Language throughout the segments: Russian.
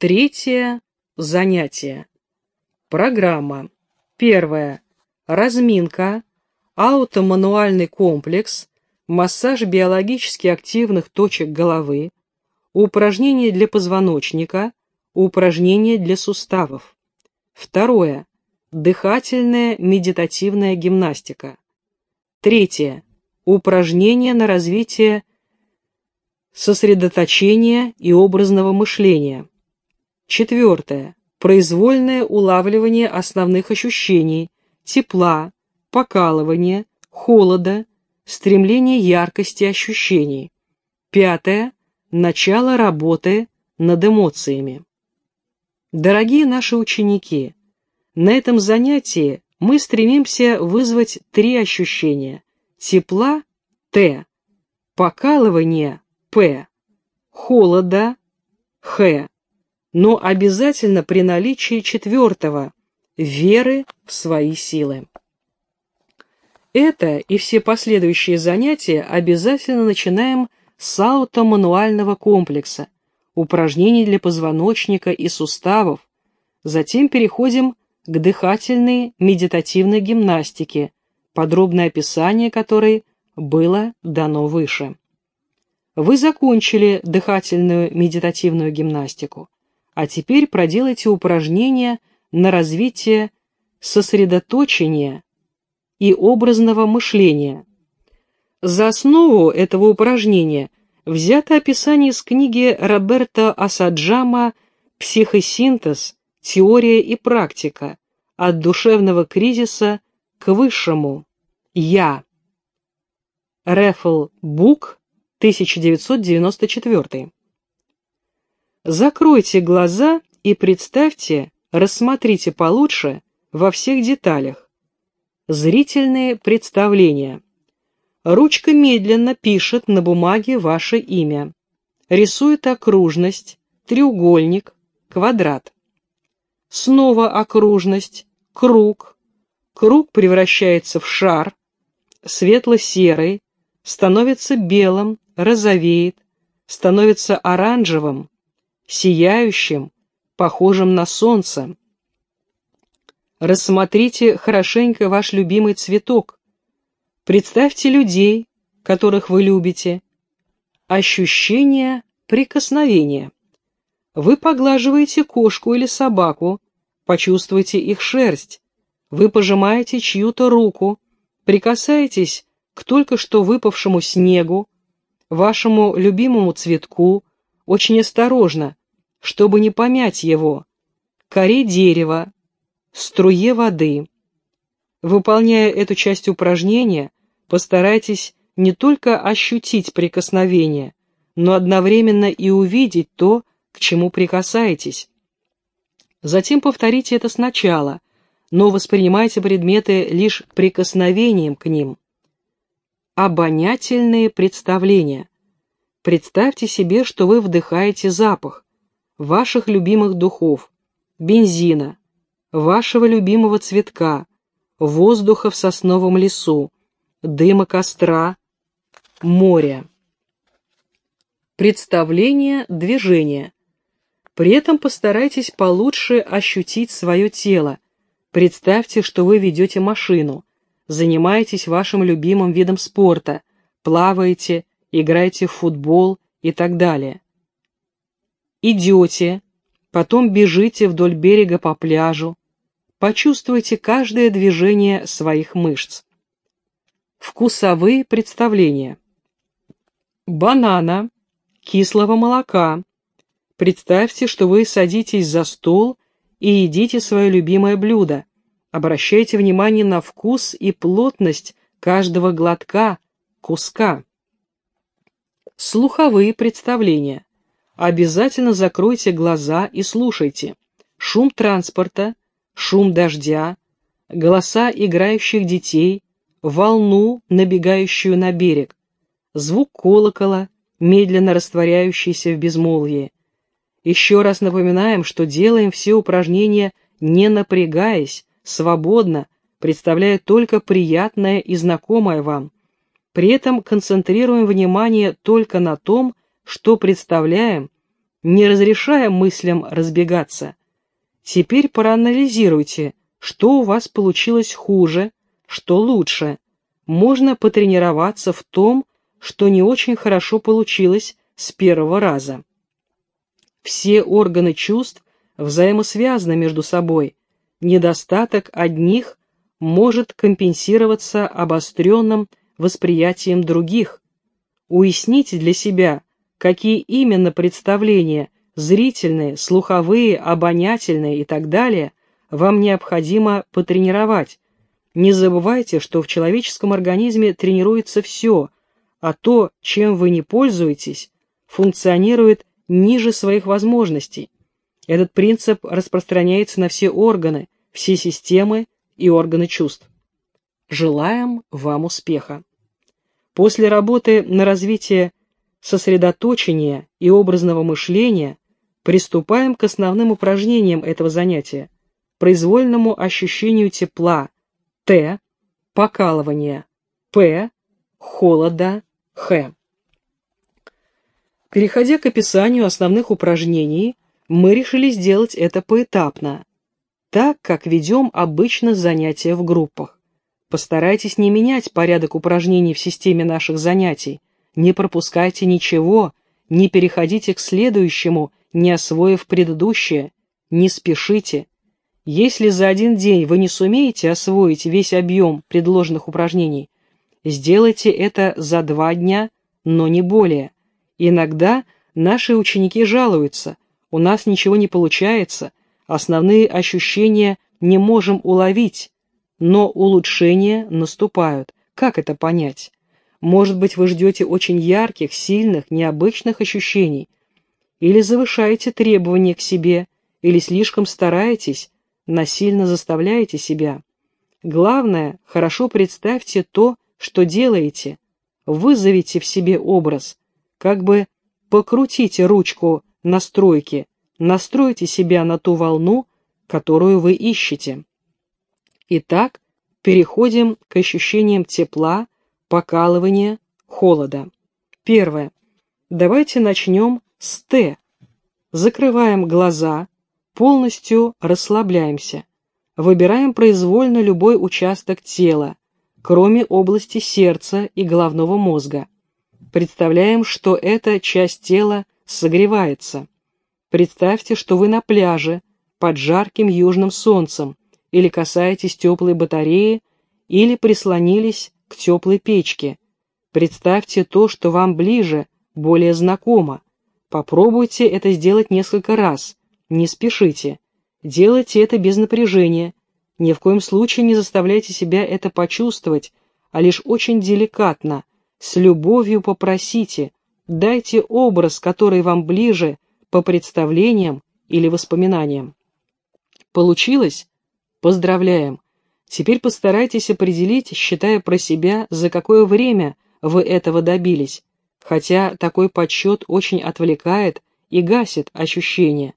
Третье занятие. Программа. Первое. Разминка, аутомануальный комплекс, массаж биологически активных точек головы, упражнения для позвоночника, упражнения для суставов. Второе. Дыхательная медитативная гимнастика. Третье. Упражнения на развитие сосредоточения и образного мышления. Четвертое. Произвольное улавливание основных ощущений, тепла, покалывания, холода, стремление яркости ощущений. Пятое. Начало работы над эмоциями. Дорогие наши ученики, на этом занятии мы стремимся вызвать три ощущения. Тепла – Т, покалывания – П, холода – Х, но обязательно при наличии четвертого – веры в свои силы. Это и все последующие занятия обязательно начинаем с аутомануального комплекса, упражнений для позвоночника и суставов, затем переходим к дыхательной медитативной гимнастике, подробное описание которой было дано выше. Вы закончили дыхательную медитативную гимнастику, а теперь проделайте упражнения на развитие сосредоточения и образного мышления. За основу этого упражнения взято описание из книги Роберта Асаджама «Психосинтез теория и практика, от душевного кризиса к высшему. Я. Рефл Бук, 1994. Закройте глаза и представьте, рассмотрите получше во всех деталях. Зрительные представления. Ручка медленно пишет на бумаге ваше имя. Рисует окружность, треугольник, квадрат. Снова окружность, круг. Круг превращается в шар, светло-серый, становится белым, розовеет, становится оранжевым, сияющим, похожим на солнце. Рассмотрите хорошенько ваш любимый цветок. Представьте людей, которых вы любите. Ощущение прикосновения. Вы поглаживаете кошку или собаку, почувствуйте их шерсть. Вы пожимаете чью-то руку, прикасаетесь к только что выпавшему снегу, вашему любимому цветку, очень осторожно, чтобы не помять его, коре дерева, струе воды. Выполняя эту часть упражнения, постарайтесь не только ощутить прикосновение, но одновременно и увидеть то, к чему прикасаетесь. Затем повторите это сначала, но воспринимайте предметы лишь прикосновением к ним. Обонятельные представления. Представьте себе, что вы вдыхаете запах ваших любимых духов, бензина, вашего любимого цветка, воздуха в сосновом лесу, дыма костра, моря. Представление движения. При этом постарайтесь получше ощутить свое тело. Представьте, что вы ведете машину, занимаетесь вашим любимым видом спорта, плаваете, играете в футбол и так далее. Идете, потом бежите вдоль берега по пляжу, почувствуйте каждое движение своих мышц. Вкусовые представления. Банана, кислого молока, Представьте, что вы садитесь за стол и едите свое любимое блюдо. Обращайте внимание на вкус и плотность каждого глотка, куска. Слуховые представления. Обязательно закройте глаза и слушайте. Шум транспорта, шум дождя, голоса играющих детей, волну, набегающую на берег, звук колокола, медленно растворяющийся в безмолвии, еще раз напоминаем, что делаем все упражнения не напрягаясь, свободно, представляя только приятное и знакомое вам. При этом концентрируем внимание только на том, что представляем, не разрешая мыслям разбегаться. Теперь проанализируйте, что у вас получилось хуже, что лучше. Можно потренироваться в том, что не очень хорошо получилось с первого раза. Все органы чувств взаимосвязаны между собой. Недостаток одних может компенсироваться обостренным восприятием других. Уясните для себя, какие именно представления, зрительные, слуховые, обонятельные и так далее, вам необходимо потренировать. Не забывайте, что в человеческом организме тренируется все, а то, чем вы не пользуетесь, функционирует ниже своих возможностей. Этот принцип распространяется на все органы, все системы и органы чувств. Желаем вам успеха! После работы на развитие сосредоточения и образного мышления приступаем к основным упражнениям этого занятия, произвольному ощущению тепла, Т, покалывания, П, холода, Х. Переходя к описанию основных упражнений, мы решили сделать это поэтапно, так, как ведем обычно занятия в группах. Постарайтесь не менять порядок упражнений в системе наших занятий, не пропускайте ничего, не переходите к следующему, не освоив предыдущее, не спешите. Если за один день вы не сумеете освоить весь объем предложенных упражнений, сделайте это за два дня, но не более. Иногда наши ученики жалуются, у нас ничего не получается, основные ощущения не можем уловить, но улучшения наступают. Как это понять? Может быть, вы ждете очень ярких, сильных, необычных ощущений, или завышаете требования к себе, или слишком стараетесь, насильно заставляете себя. Главное, хорошо представьте то, что делаете, вызовите в себе образ, как бы покрутите ручку настройки, настройте себя на ту волну, которую вы ищете. Итак, переходим к ощущениям тепла, покалывания, холода. Первое. Давайте начнем с Т. Закрываем глаза, полностью расслабляемся. Выбираем произвольно любой участок тела, кроме области сердца и головного мозга. Представляем, что эта часть тела согревается. Представьте, что вы на пляже под жарким южным солнцем, или касаетесь теплой батареи, или прислонились к теплой печке. Представьте то, что вам ближе, более знакомо. Попробуйте это сделать несколько раз. Не спешите. Делайте это без напряжения. Ни в коем случае не заставляйте себя это почувствовать, а лишь очень деликатно, с любовью попросите, дайте образ, который вам ближе, по представлениям или воспоминаниям. Получилось? Поздравляем! Теперь постарайтесь определить, считая про себя, за какое время вы этого добились, хотя такой подсчет очень отвлекает и гасит ощущения.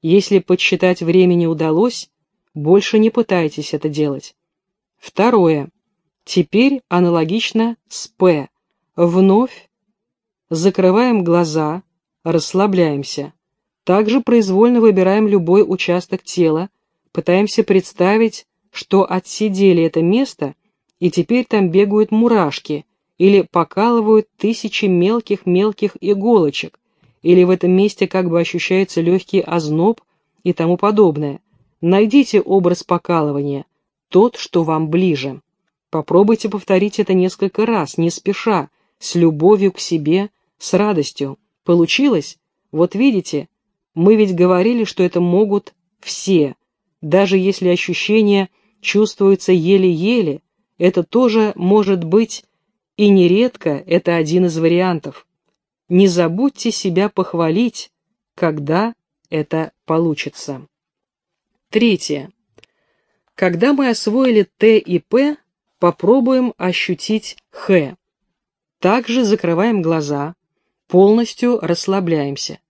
Если подсчитать время не удалось, больше не пытайтесь это делать. Второе. Теперь аналогично с П. Вновь закрываем глаза, расслабляемся. Также произвольно выбираем любой участок тела, Пытаемся представить, что отсидели это место, и теперь там бегают мурашки, или покалывают тысячи мелких-мелких иголочек, или в этом месте как бы ощущается легкий озноб и тому подобное. Найдите образ покалывания, тот, что вам ближе. Попробуйте повторить это несколько раз, не спеша, с любовью к себе, с радостью. Получилось? Вот видите, мы ведь говорили, что это могут все, даже если ощущение чувствуется еле-еле, это тоже может быть, и нередко это один из вариантов. Не забудьте себя похвалить, когда это получится. Третье. Когда мы освоили Т и П, попробуем ощутить Х. Также закрываем глаза, полностью расслабляемся.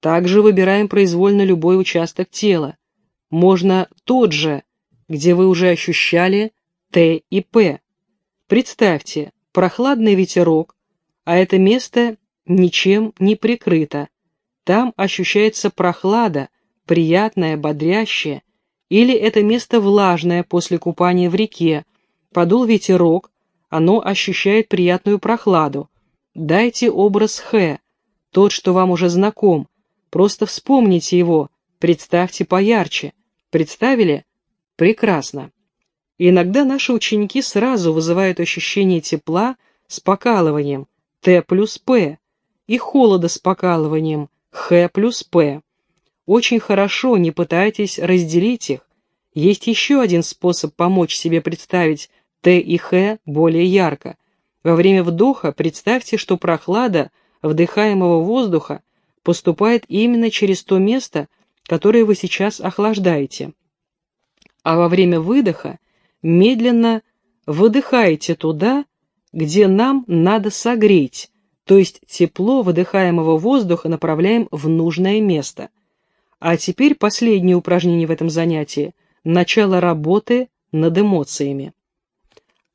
Также выбираем произвольно любой участок тела, можно тот же, где вы уже ощущали Т и П. Представьте, прохладный ветерок, а это место ничем не прикрыто. Там ощущается прохлада, приятная, бодрящая, или это место влажное после купания в реке, подул ветерок, оно ощущает приятную прохладу. Дайте образ Х, тот, что вам уже знаком, просто вспомните его, представьте поярче. Представили? Прекрасно. И иногда наши ученики сразу вызывают ощущение тепла с покалыванием Т плюс П и холода с покалыванием Х плюс П. Очень хорошо, не пытайтесь разделить их. Есть еще один способ помочь себе представить Т и Х более ярко. Во время вдоха представьте, что прохлада вдыхаемого воздуха поступает именно через то место, которое вы сейчас охлаждаете. А во время выдоха медленно выдыхаете туда, где нам надо согреть, то есть тепло выдыхаемого воздуха направляем в нужное место. А теперь последнее упражнение в этом занятии – начало работы над эмоциями.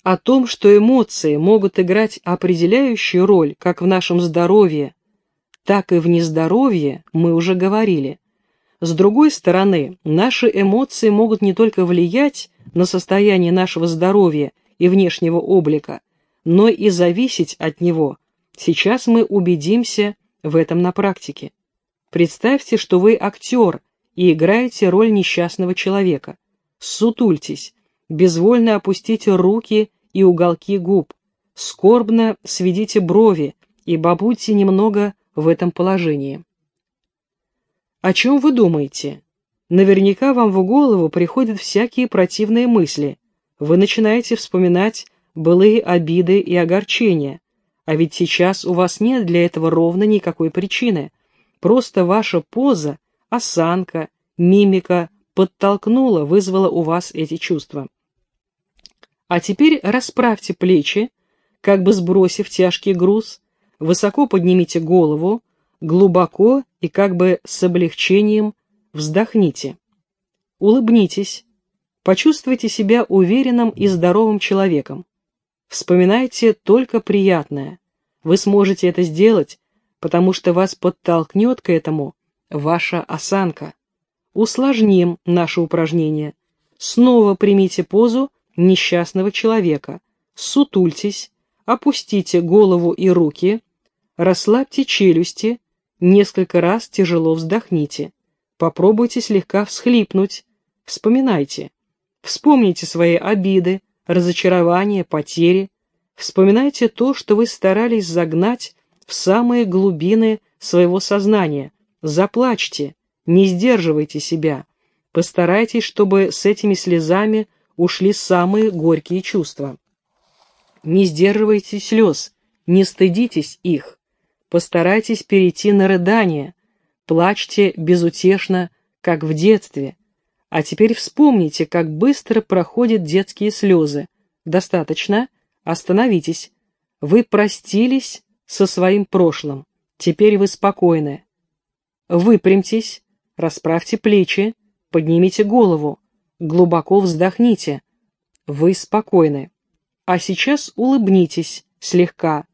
О том, что эмоции могут играть определяющую роль как в нашем здоровье, так и в нездоровье, мы уже говорили. С другой стороны, наши эмоции могут не только влиять на состояние нашего здоровья и внешнего облика, но и зависеть от него. Сейчас мы убедимся в этом на практике. Представьте, что вы актер и играете роль несчастного человека. Сутультесь, безвольно опустите руки и уголки губ, скорбно сведите брови и побудьте немного в этом положении. О чем вы думаете? Наверняка вам в голову приходят всякие противные мысли. Вы начинаете вспоминать былые обиды и огорчения. А ведь сейчас у вас нет для этого ровно никакой причины. Просто ваша поза, осанка, мимика подтолкнула, вызвала у вас эти чувства. А теперь расправьте плечи, как бы сбросив тяжкий груз, высоко поднимите голову, глубоко и как бы с облегчением вздохните. Улыбнитесь, почувствуйте себя уверенным и здоровым человеком. Вспоминайте только приятное. Вы сможете это сделать, потому что вас подтолкнет к этому ваша осанка. Усложним наше упражнение. Снова примите позу несчастного человека. Сутультесь, опустите голову и руки, расслабьте челюсти, несколько раз тяжело вздохните. Попробуйте слегка всхлипнуть. Вспоминайте. Вспомните свои обиды, разочарования, потери. Вспоминайте то, что вы старались загнать в самые глубины своего сознания. Заплачьте, не сдерживайте себя. Постарайтесь, чтобы с этими слезами ушли самые горькие чувства. Не сдерживайте слез, не стыдитесь их. Постарайтесь перейти на рыдание, плачьте безутешно, как в детстве. А теперь вспомните, как быстро проходят детские слезы. Достаточно, остановитесь. Вы простились со своим прошлым. Теперь вы спокойны. Выпрямьтесь, расправьте плечи, поднимите голову глубоко вздохните. Вы спокойны. А сейчас улыбнитесь слегка.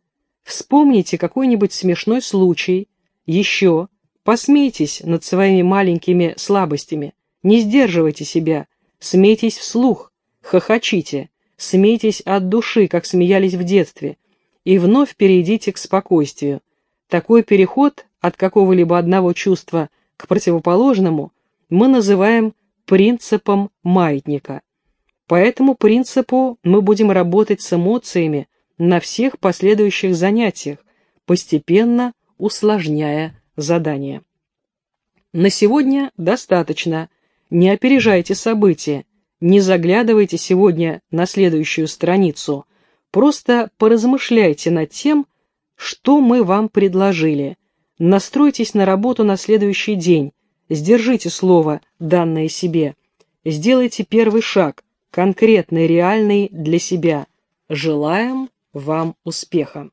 Вспомните какой-нибудь смешной случай. Еще. Посмейтесь над своими маленькими слабостями. Не сдерживайте себя. Смейтесь вслух. Хохочите. Смейтесь от души, как смеялись в детстве. И вновь перейдите к спокойствию. Такой переход от какого-либо одного чувства к противоположному мы называем принципом маятника. По этому принципу мы будем работать с эмоциями на всех последующих занятиях, постепенно усложняя задание. На сегодня достаточно. Не опережайте события, не заглядывайте сегодня на следующую страницу, просто поразмышляйте над тем, что мы вам предложили. Настройтесь на работу на следующий день, Сдержите слово, данное себе. Сделайте первый шаг, конкретный, реальный для себя. Желаем вам успеха.